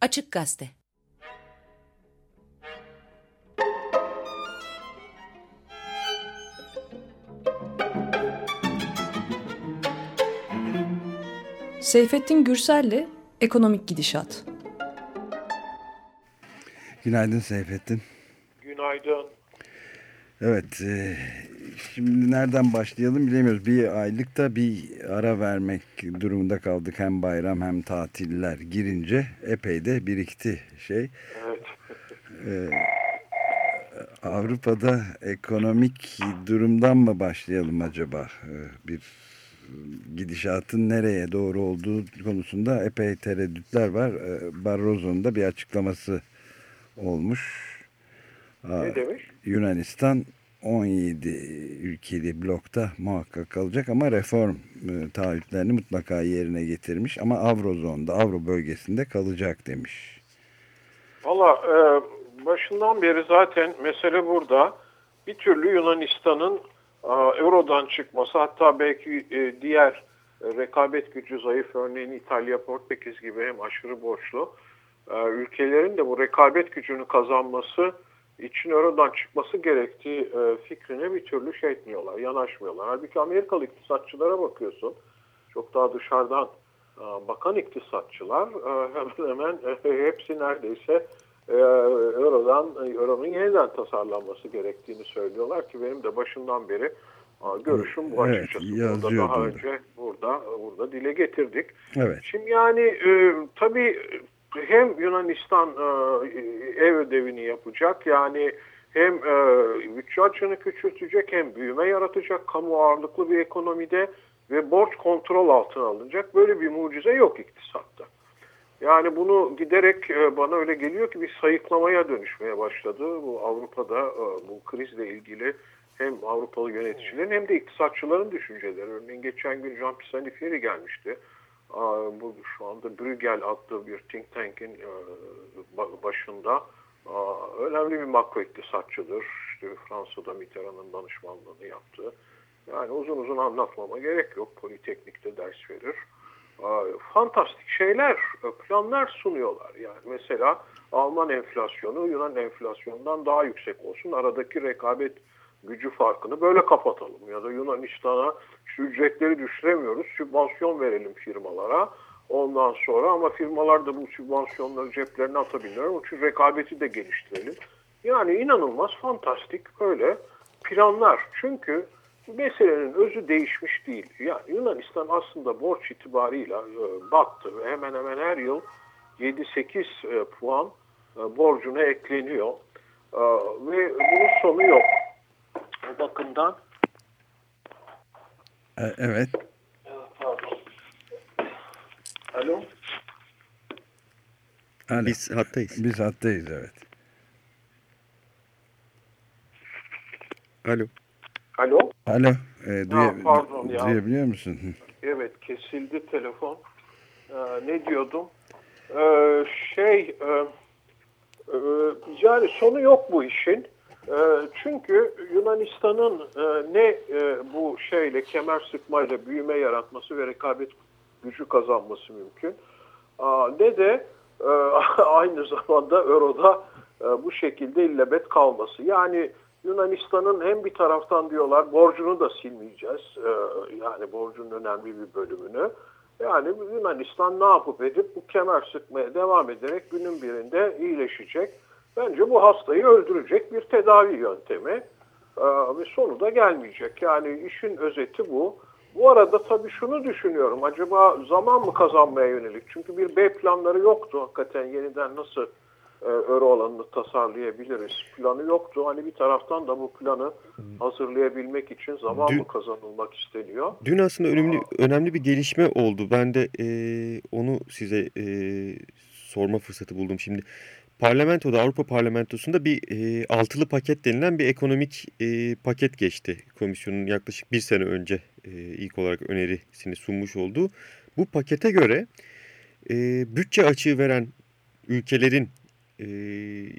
Açık Gazete Seyfettin Gürsel'le Ekonomik Gidişat Günaydın Seyfettin. Günaydın. Evet, e, şimdi nereden başlayalım bilemiyoruz. Bir aylıkta bir ara vermek durumunda kaldık. Hem bayram hem tatiller girince epey de birikti şey. Evet. E, Avrupa'da ekonomik durumdan mı başlayalım acaba? E, bir gidişatın nereye doğru olduğu konusunda epey tereddütler var. E, Barroso'nun da bir açıklaması olmuş. Ne demiş? Yunanistan 17 ülkeli blokta muhakkak kalacak ama reform e, taahhütlerini mutlaka yerine getirmiş ama Avrozon'da, Avro bölgesinde kalacak demiş. Valla e, başından beri zaten mesele burada. Bir türlü Yunanistan'ın Euro'dan çıkması hatta belki e, diğer rekabet gücü zayıf örneğin İtalya, Portekiz gibi hem aşırı borçlu e, ülkelerin de bu rekabet gücünü kazanması için Euro'dan çıkması gerektiği e, fikrine bir türlü şey etmiyorlar, yanaşmıyorlar. Halbuki Amerikalı iktisatçılara bakıyorsun, çok daha dışarıdan e, bakan iktisatçılar e, hemen hemen e, hepsi neredeyse e, Euro'dan, Euro'nun yeniden tasarlanması gerektiğini söylüyorlar ki benim de başından beri görüşüm bu Evet, açıkçası. Burada daha da. önce burada burada dile getirdik. Evet. Şimdi yani e, tabii hem Yunanistan e, ev ödevini yapacak yani hem e, bütçe açığını küçültecek hem büyüme yaratacak kamu ağırlıklı bir ekonomide ve borç kontrol altına alınacak. Böyle bir mucize yok iktisatta. Yani bunu giderek e, bana öyle geliyor ki bir sayıklamaya dönüşmeye başladı. Bu Avrupa'da e, bu krizle ilgili hem Avrupalı yöneticilerin hem de iktisatçıların düşünceleri. Örneğin geçen gün Jean Pisani gelmişti. Bu şu anda Bruegel adlı bir think tank'in e, ba- başında önemli bir makro iktisatçıdır. İşte Fransa'da Mitterrand'ın danışmanlığını yaptı. Yani uzun uzun anlatmama gerek yok. Politeknik'te ders verir. Fantastik şeyler, e, planlar sunuyorlar. Yani mesela Alman enflasyonu Yunan enflasyonundan daha yüksek olsun. Aradaki rekabet gücü farkını böyle kapatalım. Ya da Yunanistan'a şu ücretleri düşüremiyoruz. Sübvansiyon verelim firmalara. Ondan sonra ama firmalar da bu sübvansiyonları ceplerine atabilirler. Onun için rekabeti de geliştirelim. Yani inanılmaz fantastik böyle planlar. Çünkü meselenin özü değişmiş değil. Yani Yunanistan aslında borç itibarıyla e, battı hemen hemen her yıl 7-8 e, puan e, borcuna ekleniyor. Ve bunun sonu yok. O bakımdan Evet. pardon. Alo? Alo. Biz hattayız. Biz hattayız evet. Alo. Alo? Alo. E, duya- pardon ya. Duyabiliyor musun? Evet kesildi telefon. Ee, ne diyordum? Ee, şey e, e, yani sonu yok bu işin. E, çünkü Yunanistan'ın e, ne e, şeyle kemer sıkmayla büyüme yaratması ve rekabet gücü kazanması mümkün. Ne de e, aynı zamanda Euro'da e, bu şekilde illebet kalması. Yani Yunanistan'ın hem bir taraftan diyorlar borcunu da silmeyeceğiz. E, yani borcun önemli bir bölümünü. Yani Yunanistan ne yapıp edip bu kemer sıkmaya devam ederek günün birinde iyileşecek. Bence bu hastayı öldürecek bir tedavi yöntemi. Ve sonu da gelmeyecek. Yani işin özeti bu. Bu arada tabii şunu düşünüyorum. Acaba zaman mı kazanmaya yönelik? Çünkü bir B planları yoktu hakikaten yeniden nasıl e, euro alanını tasarlayabiliriz planı yoktu. Hani bir taraftan da bu planı hazırlayabilmek için zaman Dün- mı kazanılmak isteniyor? Dün aslında önemli önemli bir gelişme oldu. Ben de e, onu size e, sorma fırsatı buldum şimdi. Parlamentoda, Avrupa Parlamentosu'nda bir e, altılı paket denilen bir ekonomik e, paket geçti. Komisyonun yaklaşık bir sene önce e, ilk olarak önerisini sunmuş olduğu. Bu pakete göre e, bütçe açığı veren ülkelerin e,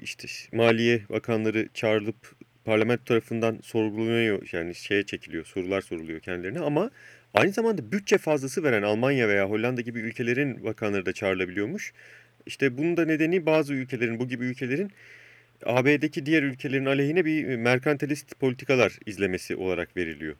işte maliye bakanları çağrılıp parlamento tarafından sorgulanıyor yani şeye çekiliyor sorular soruluyor kendilerine ama aynı zamanda bütçe fazlası veren Almanya veya Hollanda gibi ülkelerin bakanları da çağrılabiliyormuş. İşte bunun da nedeni bazı ülkelerin, bu gibi ülkelerin AB'deki diğer ülkelerin aleyhine bir merkantilist politikalar izlemesi olarak veriliyor.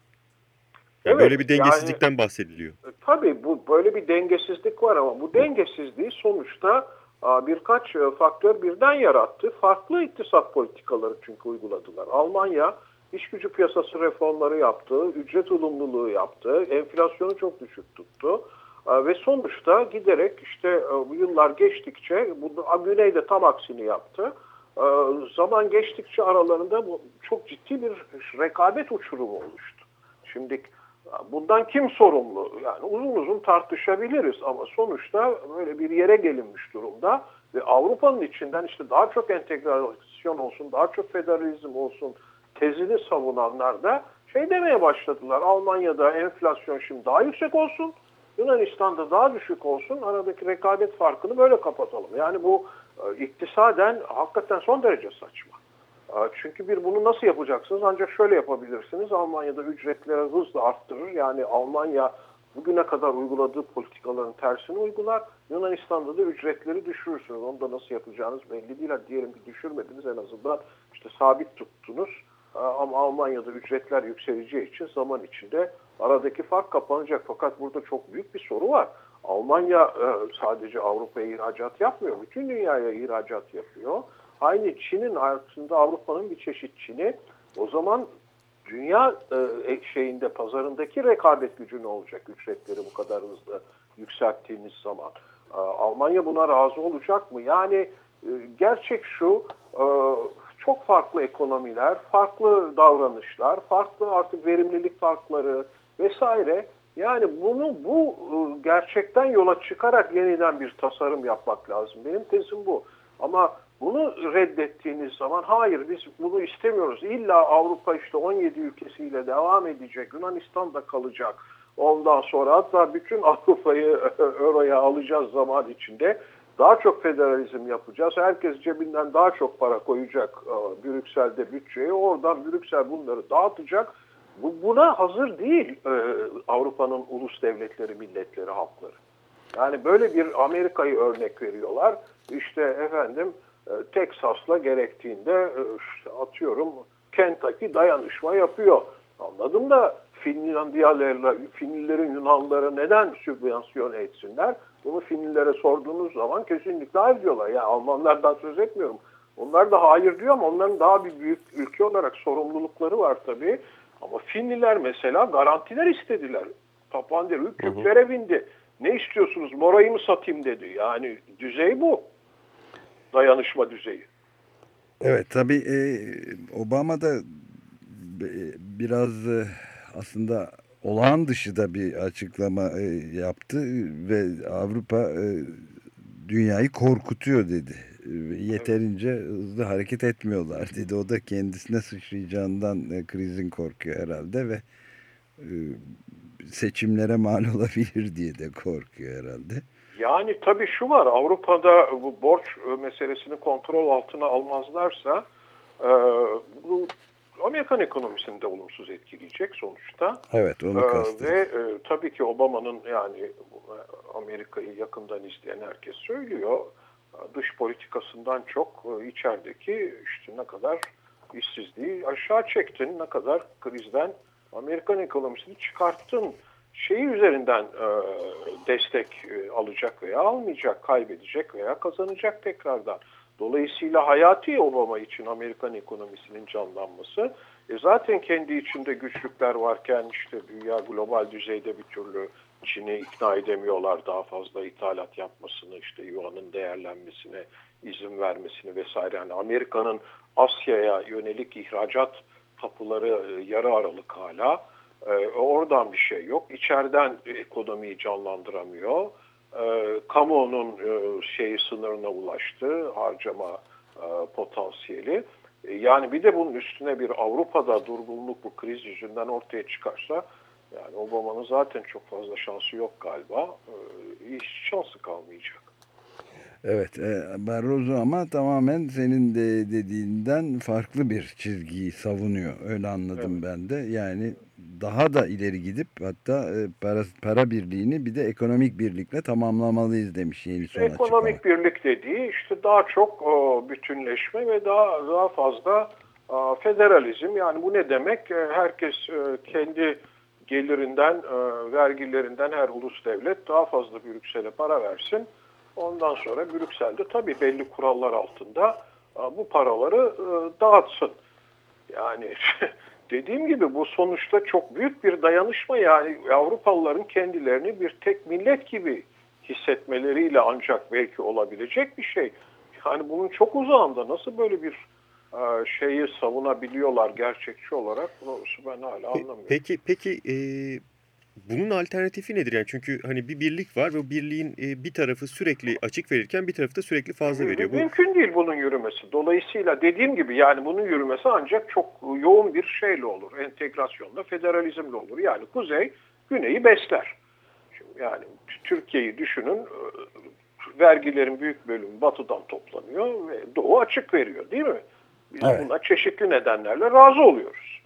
Yani Evet, böyle bir dengesizlikten bahsediliyor. E, Tabii bu böyle bir dengesizlik var ama bu dengesizliği sonuçta birkaç e, faktör birden yarattı. Farklı iktisat politikaları çünkü uyguladılar. Almanya iş gücü piyasası reformları yaptı, ücret ulumluluğu yaptı, enflasyonu çok düşük tuttu. A, Ve sonuçta giderek işte e, yıllar geçtikçe bu Güney'de tam aksini yaptı. E, Zaman geçtikçe aralarında bu çok ciddi bir rekabet uçurumu oluştu. Şimdi bundan kim sorumlu? Yani uzun uzun tartışabiliriz ama sonuçta böyle bir yere gelinmiş durumda ve Avrupa'nın içinden işte daha çok entegrasyon olsun, daha çok federalizm olsun tezini savunanlar da şey demeye başladılar. Almanya'da enflasyon şimdi daha yüksek olsun, Yunanistan'da daha düşük olsun. Aradaki rekabet farkını böyle kapatalım. Yani bu e, iktisaden hakikaten son derece saçma. E, Çünkü bir bunu nasıl yapacaksınız? Ancak şöyle yapabilirsiniz. Almanya'da ücretleri hızla arttırır. Yani Almanya bugüne kadar uyguladığı politikaların tersini uygular. Yunanistan'da da ücretleri düşürürsünüz. Onu da nasıl yapacağınız belli değil. Diyelim ki düşürmediniz en azından işte sabit tuttunuz. E, Ama Almanya'da ücretler yükseleceği için zaman içinde aradaki fark kapanacak. Fakat burada çok büyük bir soru var. Almanya e, sadece Avrupa'ya ihracat yapmıyor. Bütün dünyaya ihracat yapıyor. Aynı Çin'in aslında Avrupa'nın bir çeşit Çin'i. O zaman dünya e, şeyinde pazarındaki rekabet gücü ne olacak ücretleri bu kadar hızlı yükselttiğiniz zaman? E, Almanya buna razı olacak mı? Yani e, gerçek şu e, çok farklı ekonomiler, farklı davranışlar, farklı artık verimlilik farkları vesaire. Yani bunu bu e, gerçekten yola çıkarak yeniden bir tasarım yapmak lazım. Benim tezim bu. Ama bunu reddettiğiniz zaman hayır biz bunu istemiyoruz. İlla Avrupa işte 17 ülkesiyle devam edecek. Yunanistan da kalacak. Ondan sonra hatta bütün Avrupa'yı Euro'ya alacağız zaman içinde. Daha çok federalizm yapacağız. Herkes cebinden daha çok para koyacak e, Brüksel'de bütçeye. Oradan Brüksel bunları dağıtacak. Bu, buna hazır değil e, Avrupa'nın ulus devletleri, milletleri, halkları. Yani böyle bir Amerika'yı örnek veriyorlar. İşte efendim e, Teksas'la gerektiğinde e, işte atıyorum Kentucky dayanışma yapıyor. Anladım da Finlandiyalarla, Finlilerin Yunanlılara neden sübvansiyon etsinler? Bunu Finlilere sorduğunuz zaman kesinlikle hayır diyorlar. Yani Almanlardan söz etmiyorum. Onlar da hayır diyor ama onların daha bir büyük ülke olarak sorumlulukları var tabii. Ama Finliler mesela garantiler istediler. Papandreou köklere bindi. Ne istiyorsunuz? Morayı mı satayım dedi. Yani düzey bu. Dayanışma düzeyi. Evet tabii e, Obama da e, biraz e, aslında olağan dışı da bir açıklama e, yaptı ve Avrupa e, dünyayı korkutuyor dedi. Yeterince hızlı hareket etmiyorlar dedi. O da kendisine sıçrayacağından e, krizin korkuyor herhalde ve e, seçimlere mal olabilir diye de korkuyor herhalde. Yani tabii şu var Avrupa'da bu borç e, meselesini kontrol altına almazlarsa e, bu Amerikan ekonomisini de olumsuz etkileyecek sonuçta. Evet onu kastediyorum. ve e, tabii ki Obama'nın yani Amerika'yı yakından izleyen herkes söylüyor. Dış politikasından çok e, içerideki işte ne kadar işsizliği aşağı çektin, ne kadar krizden Amerikan ekonomisini çıkarttın şeyi üzerinden e, destek e, alacak veya almayacak, kaybedecek veya kazanacak tekrardan. Dolayısıyla hayati Obama için Amerikan ekonomisinin canlanması e zaten kendi içinde güçlükler varken işte dünya global düzeyde bir türlü Çin'i ikna edemiyorlar daha fazla ithalat yapmasını, işte yuanın değerlenmesine izin vermesini vesaire. Yani Amerika'nın Asya'ya yönelik ihracat kapıları e, yarı aralık hala. E, oradan bir şey yok. İçeriden ekonomiyi canlandıramıyor. E, kamuoyunun e, şeyi sınırına ulaştı harcama potansiyeli. Yani bir de bunun üstüne bir Avrupa'da durgunluk bu kriz yüzünden ortaya çıkarsa yani Obama'nın zaten çok fazla şansı yok galiba. E, hiç şansı kalmayacak. Evet, e, Barroso ama tamamen senin de dediğinden farklı bir çizgiyi savunuyor. Öyle anladım ben de. Yani daha da ileri gidip hatta e, para, para birliğini bir de ekonomik birlikle tamamlamalıyız demiş yeni son Ekonomik açıklama. birlik dediği işte daha çok o, bütünleşme ve daha daha fazla federalizm. Yani bu ne demek? E, herkes e, kendi gelirinden, e, vergilerinden her ulus devlet daha fazla Brüksel'e para versin. Ondan sonra Brüksel'de tabii belli kurallar altında a, bu paraları e, dağıtsın. Yani dediğim gibi bu sonuçta çok büyük bir dayanışma yani Avrupalıların kendilerini bir tek millet gibi hissetmeleriyle ancak belki olabilecek bir şey. Yani bunun çok uzağında nasıl böyle bir e, şeyi savunabiliyorlar gerçekçi olarak bunu ben hala anlamıyorum. Peki peki e, bunun alternatifi nedir yani çünkü hani bir birlik var ve o birliğin e, bir tarafı sürekli açık verirken bir tarafı da sürekli fazla veriyor. Bu Mümkün değil bunun yürümesi. Dolayısıyla dediğim gibi yani bunun yürümesi ancak çok yoğun bir şeyle olur. Entegrasyonla, federalizmle olur. Yani kuzey güneyi besler. Şimdi yani Türkiye'yi düşünün e, vergilerin büyük bölümü batıdan toplanıyor ve doğu açık veriyor değil mi? Biz Evet. buna çeşitli nedenlerle razı oluyoruz.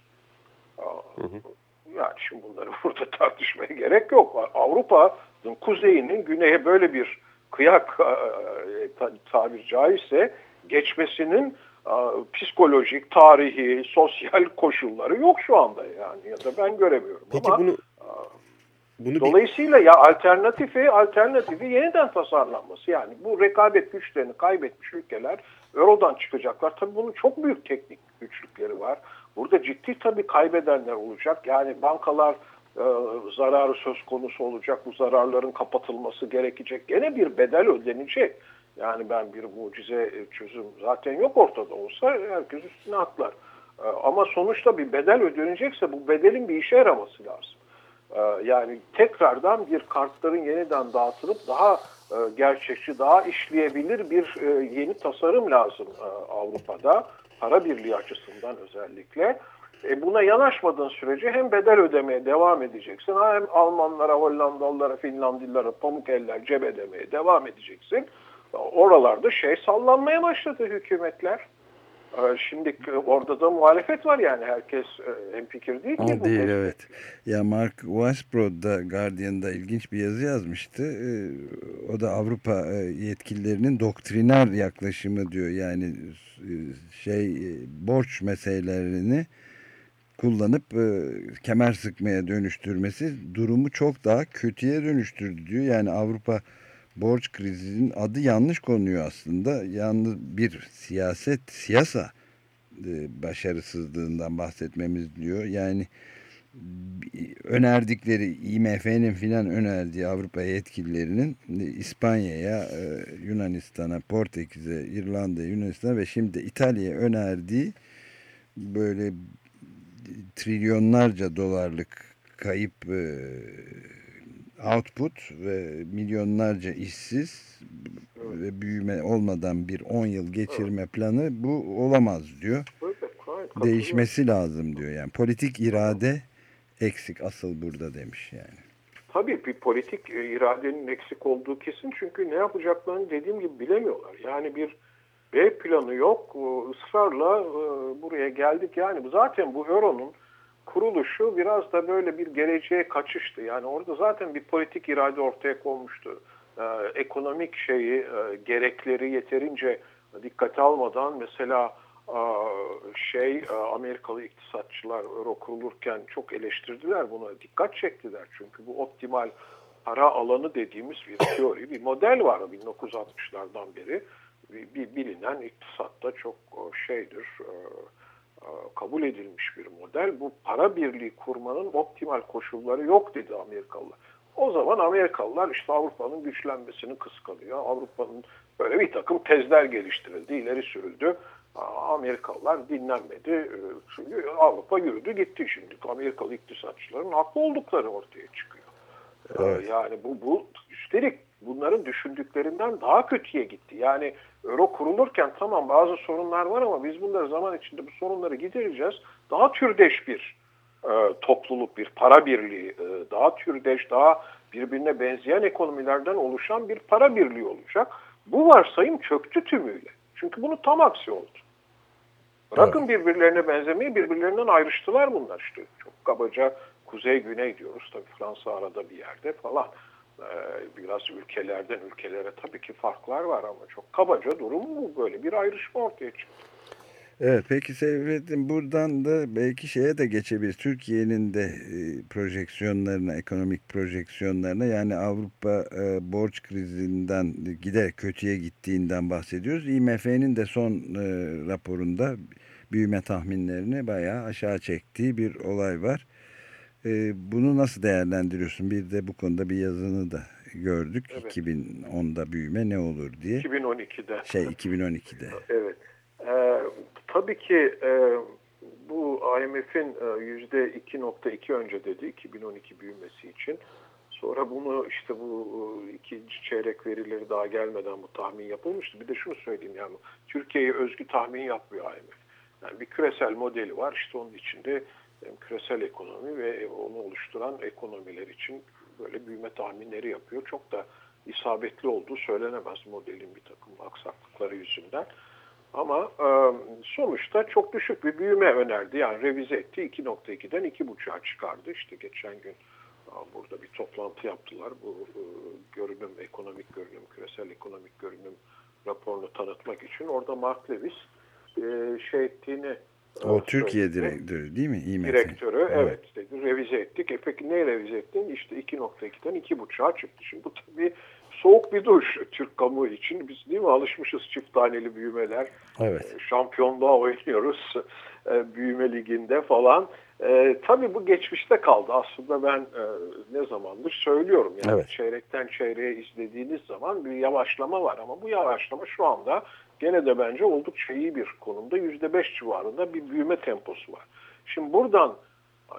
Yani şimdi bunları burada tartışmaya gerek yok. Avrupa'nın kuzeyinin güneye böyle bir kıyak e, ta- tabir caizse geçmesinin e, psikolojik, tarihi, sosyal koşulları yok şu anda yani ya da ben göremiyorum. peki Ama bunu bunu bir- Dolayısıyla ya alternatifi alternatifi yeniden tasarlanması yani bu rekabet güçlerini kaybetmiş ülkeler Euro'dan çıkacaklar. Tabii bunun çok büyük teknik güçlükleri var. Burada ciddi tabii kaybedenler olacak. Yani bankalar e, zararı söz konusu olacak. Bu zararların kapatılması gerekecek. Gene bir bedel ödenecek. Yani ben bir mucize e, çözüm zaten yok ortada olsa herkes üstüne atlar. E, ama sonuçta bir bedel ödenecekse bu bedelin bir işe yaraması lazım. Ee, Yani tekrardan bir kartların yeniden dağıtılıp daha e, gerçekçi, daha işleyebilir bir e, yeni tasarım lazım e, Avrupa'da. Para birliği açısından özellikle. E buna yanaşmadığın sürece hem bedel ödemeye devam edeceksin hem Almanlara, Hollandalılara, Finlandiyalara pamuk eller cebe ödemeye devam edeceksin. Oralarda şey sallanmaya başladı hükümetler. Ee, Şimdi orada da muhalefet var yani herkes e, hemfikir değil ki. O bu değil evet. Ya Mark Weisbrod da Guardian'da ilginç bir yazı yazmıştı. Ee, O da Avrupa e, yetkililerinin doktriner yaklaşımı diyor. Yani e, şey borç meselelerini kullanıp kemer sıkmaya dönüştürmesi durumu çok daha kötüye dönüştürdü diyor. Yani Avrupa borç krizinin adı yanlış konuyor aslında. Yalnız bir siyaset, siyasa e, başarısızlığından bahsetmemiz diyor. Yani b- önerdikleri IMF'nin filan önerdiği Avrupa yetkililerinin e, İspanya'ya, e, Yunanistan'a, Portekiz'e, İrlanda'ya, Yunanistan'a ve şimdi İtalya'ya önerdiği böyle trilyonlarca dolarlık kayıp e, output ve milyonlarca işsiz ve büyüme olmadan bir 10 yıl geçirme planı bu olamaz diyor. Değişmesi lazım diyor. Yani politik irade eksik asıl burada demiş yani. Tabii bir politik e, iradenin eksik olduğu kesin çünkü ne yapacaklarını dediğim gibi bilemiyorlar. Yani bir B planı yok. Israrla e, buraya geldik. Yani bu- zaten bu Euro'nun kuruluşu biraz da böyle bir geleceğe kaçıştı. Yani orada zaten bir politik irade ortaya konmuştu. Ee, ekonomik şeyi, e, gerekleri yeterince dikkate almadan mesela e, şey e, Amerikalı iktisatçılar Euro kurulurken çok eleştirdiler buna dikkat çektiler çünkü bu optimal para alanı dediğimiz bir teori bir model var 1960'lardan beri bir, bir bilinen iktisatta çok e, şeydir e, kabul edilmiş bir model bu para birliği kurmanın optimal koşulları yok dedi Amerikalılar. O zaman Amerikalılar işte Avrupa'nın güçlenmesini kıskanıyor. Avrupa'nın böyle bir takım tezler geliştirildi, ileri sürüldü. Amerikalılar dinlenmedi. Ee, Çünkü Avrupa yürüdü gitti şimdi. Amerikalı iktisatçıların haklı oldukları ortaya çıkıyor. Ee, Evet. Yani bu, bu üstelik bunların düşündüklerinden daha kötüye gitti. Yani euro kurulurken tamam bazı sorunlar var ama biz bunları zaman içinde bu sorunları gidereceğiz. Daha türdeş bir e, topluluk, bir para birliği, e, daha türdeş, daha birbirine benzeyen ekonomilerden oluşan bir para birliği olacak. Bu varsayım çöktü tümüyle. Çünkü bunun tam aksi oldu. Bırakın birbirlerine benzemeyi birbirlerinden ayrıştılar bunlar işte. Çok kabaca kuzey güney diyoruz tabii Fransa arada bir yerde falan. Ee, biraz ülkelerden ülkelere tabii ki farklar var ama çok kabaca durum bu. Böyle bir ayrışma ortaya çıktı. Evet peki Seyfettin buradan da belki şeye de geçebilir. Türkiye'nin de e, projeksiyonlarına, ekonomik projeksiyonlarına yani Avrupa e, borç krizinden gider kötüye gittiğinden bahsediyoruz. IMF'nin de son e, raporunda büyüme tahminlerini bayağı aşağı çektiği bir olay var. E, bunu nasıl değerlendiriyorsun? Bir de bu konuda bir yazını da gördük. Evet. 2010'da büyüme ne olur diye. 2012'de. Şey 2012'de. Evet. Ee, tabii ki e, bu IMF'in e, yüzde 2.2 önce dedi 2012 büyümesi için. Sonra bunu işte bu e, ikinci çeyrek verileri daha gelmeden bu tahmin yapılmıştı. Bir de şunu söyleyeyim yani Türkiye'ye özgü tahmin yapmıyor IMF. Yani bir küresel modeli var işte onun içinde küresel ekonomi ve onu oluşturan ekonomiler için böyle büyüme tahminleri yapıyor. Çok da isabetli olduğu söylenemez modelin bir takım aksaklıkları yüzünden. Ama e, sonuçta çok düşük bir büyüme önerdi. Yani revize etti. 2.2'den 2.5'a çıkardı. İşte geçen gün e, burada bir toplantı yaptılar. Bu e, görünüm, ekonomik görünüm, küresel ekonomik görünüm raporunu tanıtmak için. Orada Mark Lewis şey ettiğini O Türkiye direktörü değil mi? IMF. Direktörü evet dedi revize ettik. E peki ne revize ettin? İşte 2.2'den 2.5'a çıktı. Şimdi bu tabii soğuk bir duş Türk kamuoyu için. Biz değil mi alışmışız çift taneli büyümeler. Evet. E, Şampiyonluğa oynuyoruz e, büyüme liginde falan. E, tabii bu geçmişte kaldı. Aslında ben e, ne zamandır söylüyorum. Yani Evet. çeyrekten çeyreğe izlediğiniz zaman bir yavaşlama var. Ama bu yavaşlama şu anda gene de bence oldukça iyi bir konumda. %5 civarında bir büyüme temposu var. Şimdi buradan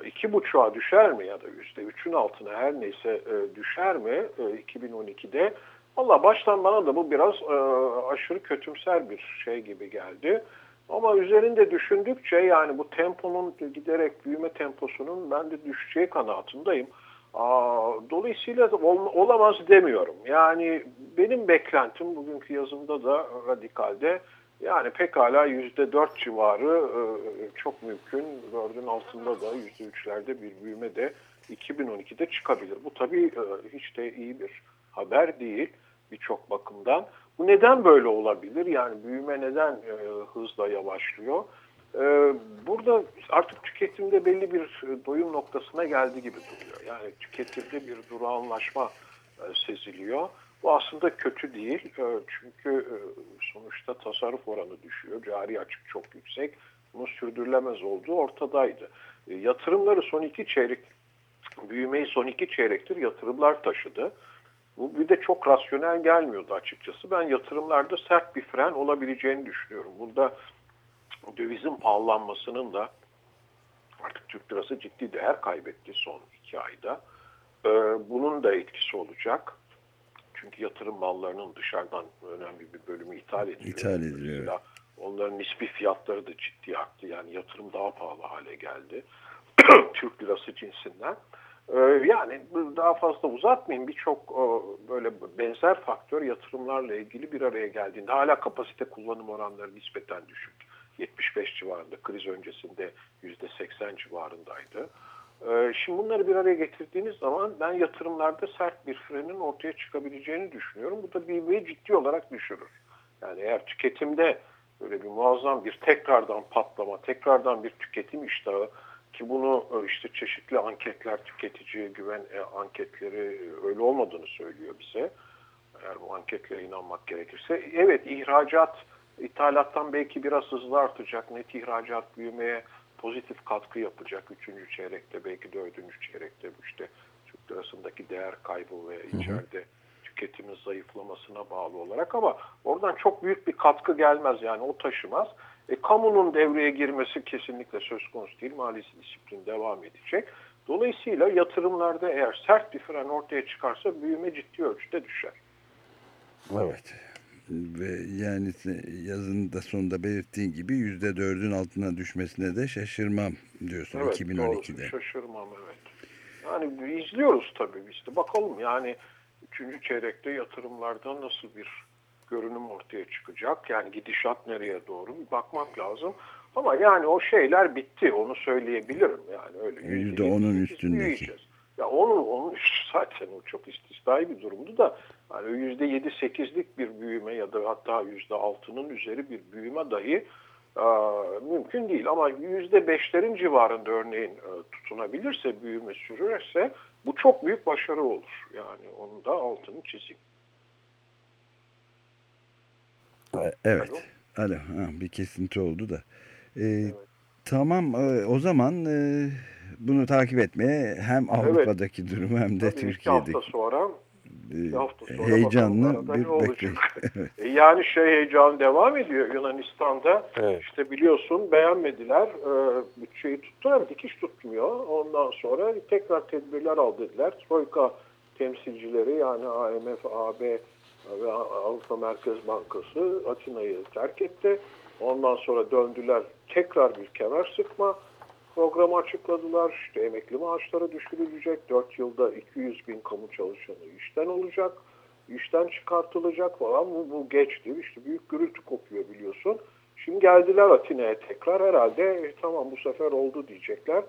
iki buçuğa düşer mi ya da yüzde üçün altına her neyse e, düşer mi e, 2012'de? Valla baştan bana da bu biraz e, aşırı kötümser bir şey gibi geldi. Ama üzerinde düşündükçe yani bu temponun giderek büyüme temposunun ben de düşeceği kanaatindeyim. Aa, dolayısıyla ol- olamaz demiyorum. Yani benim beklentim bugünkü yazımda da radikalde yani pekala yüzde dört civarı e, çok mümkün. Dördün altında da yüzde üçlerde bir büyüme de 2012'de çıkabilir. Bu tabii e, hiç de iyi bir haber değil birçok bakımdan. Bu neden böyle olabilir? Yani büyüme neden e, hızla yavaşlıyor? E, burada artık tüketimde belli bir doyum noktasına geldi gibi duruyor. Yani tüketimde bir durağanlaşma e, seziliyor. Bu aslında kötü değil. E, çünkü e, sonuçta tasarruf oranı düşüyor. Cari açık çok yüksek. Bunun sürdürülemez olduğu ortadaydı. E, yatırımları son iki çeyrek, büyümeyi son iki çeyrektir yatırımlar taşıdı. Bu bir de çok rasyonel gelmiyordu açıkçası. Ben yatırımlarda sert bir fren olabileceğini düşünüyorum. Burada dövizin pahalanmasının da artık Türk lirası ciddi değer kaybetti son iki ayda. Ee, bunun da etkisi olacak. Çünkü yatırım mallarının dışarıdan önemli bir bölümü ithal ediliyor. İthal ediliyor, Dolayısıyla Onların nispi fiyatları da ciddi arttı. Yani yatırım daha pahalı hale geldi. Türk lirası cinsinden. Ee, yani daha fazla uzatmayayım. Birçok e, böyle benzer faktör yatırımlarla ilgili bir araya geldiğinde hala kapasite kullanım oranları nispeten düşük. 75 civarında kriz öncesinde %80 civarındaydı. Ee, Şimdi bunları bir araya getirdiğiniz zaman ben yatırımlarda sert bir frenin ortaya çıkabileceğini düşünüyorum. Bu da büyümeyi ciddi olarak düşürür. Yani eğer tüketimde böyle bir muazzam bir tekrardan patlama, tekrardan bir tüketim iştahı ki bunu e, işte çeşitli anketler, tüketici güven e, anketleri e, öyle olmadığını söylüyor bize. Eğer bu anketlere inanmak gerekirse. Evet ihracat, ithalattan belki biraz hızlı artacak. Net ihracat büyümeye pozitif katkı yapacak. Üçüncü çeyrekte belki dördüncü çeyrekte bu işte Türk lirasındaki değer kaybı ve içeride tüketimin zayıflamasına bağlı olarak ama oradan çok büyük bir katkı gelmez yani o taşımaz. E, kamunun devreye girmesi kesinlikle söz konusu değil. Mali disiplin devam edecek. Dolayısıyla yatırımlarda eğer sert bir fren ortaya çıkarsa büyüme ciddi ölçüde düşer. Evet. Ve yani yazının da sonunda belirttiğin gibi yüzde dördün altına düşmesine de şaşırmam diyorsun Evet, 2012'de. doğrusu şaşırmam evet. Yani izliyoruz tabii biz de. Bakalım yani üçüncü çeyrekte yatırımlarda nasıl bir görünüm ortaya çıkacak? Yani gidişat nereye doğru bir bakmak lazım. Ama yani o şeyler bitti onu söyleyebilirim yani öyle. %10'un üstündeki. Büyüyeceğiz. Ya onun, onun zaten o çok istisnai bir durumdu da yani yüzde yedi sekizlik bir büyüme ya da hatta yüzde altının üzeri bir büyüme dahi e, mümkün değil. Ama yüzde beşlerin civarında örneğin e, tutunabilirse büyüme sürürse bu çok büyük başarı olur. Yani onun da altını çizeyim. Evet. Alo. Alo. Ha, bir kesinti oldu da. Ee, evet. Tamam. E, o zaman e, bunu takip etmeye hem Avrupa'daki evet. durumu hem de Tabii Türkiye'deki. Hafta sonra bir hafta sonra heyecanlı bir bekleyin. E, yani şey heyecan devam ediyor Yunanistan'da. Evet. İşte biliyorsun beğenmediler. E, bütçeyi tuttular, dikiş tutmuyor. Ondan sonra tekrar tedbirler al dediler. Troika temsilcileri yani IMF, AB ve Avrupa Merkez Bankası Atina'yı terk etti. Ondan sonra döndüler tekrar bir kemer sıkma programı açıkladılar. İşte emekli maaşları düşürülecek. 4 yılda 200 bin kamu çalışanı işten olacak. işten çıkartılacak falan. Bu, bu geçti. İşte büyük gürültü kopuyor biliyorsun. Şimdi geldiler Atina'ya tekrar. Herhalde e, tamam bu sefer oldu diyecekler.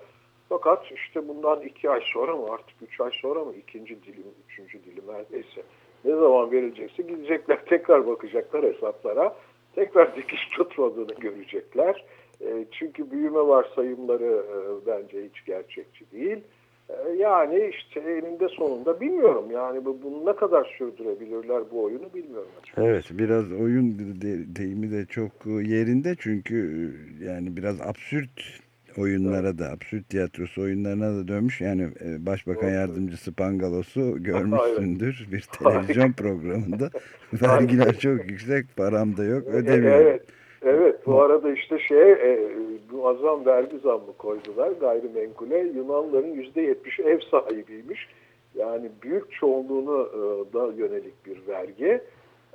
Fakat işte bundan iki ay sonra mı artık üç ay sonra mı ikinci dilim, üçüncü dilim her neyse ne zaman verilecekse gidecekler tekrar bakacaklar hesaplara. Tekrar dikiş tutmadığını görecekler. E, çünkü büyüme varsayımları e, bence hiç gerçekçi değil. E, yani işte eninde sonunda bilmiyorum yani bu, bunu ne kadar sürdürebilirler bu oyunu bilmiyorum açıkçası. Evet biraz oyun deyimi de çok yerinde çünkü yani biraz absürt oyunlara da absürt tiyatrosu oyunlarına da dönmüş. Yani Başbakan Doğru. Yardımcısı Pangalos'u görmüşsündür bir televizyon programında. Vergiler çok yüksek, param da yok, ödemiyorum. Evet. Evet bu arada işte şey e, muazzam vergi zammı koydular gayrimenkule. Yunanların yüzde yetmiş ev sahibiymiş. Yani büyük çoğunluğunu e, da yönelik bir vergi.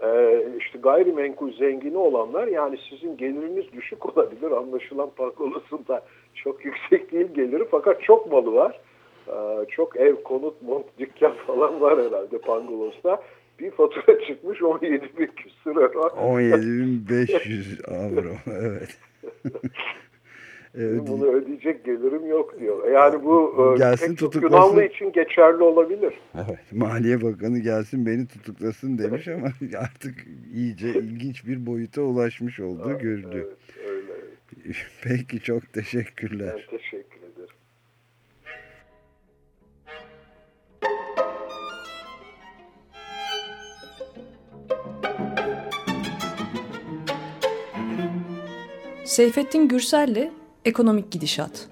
E, işte gayrimenkul zengini olanlar yani sizin geliriniz düşük olabilir. Anlaşılan Pankolos'un da çok yüksek değil geliri fakat çok malı var. E, çok ev, konut, mont, dükkan falan var herhalde Pangolos'ta bir fatura çıkmış 17 bin küsur euro. 17 bin 500 avro evet. evet. Bunu ödeyecek gelirim yok diyor. Yani bu e, gelsin pek Yunanlı için geçerli olabilir. Evet. Maliye Bakanı gelsin beni tutuklasın demiş ama artık iyice ilginç bir boyuta ulaşmış olduğu evet, görülüyor. Evet, öyle. Peki çok teşekkürler. Ben teşekkür Seyfettin Gürsel'le Ekonomik Gidişat.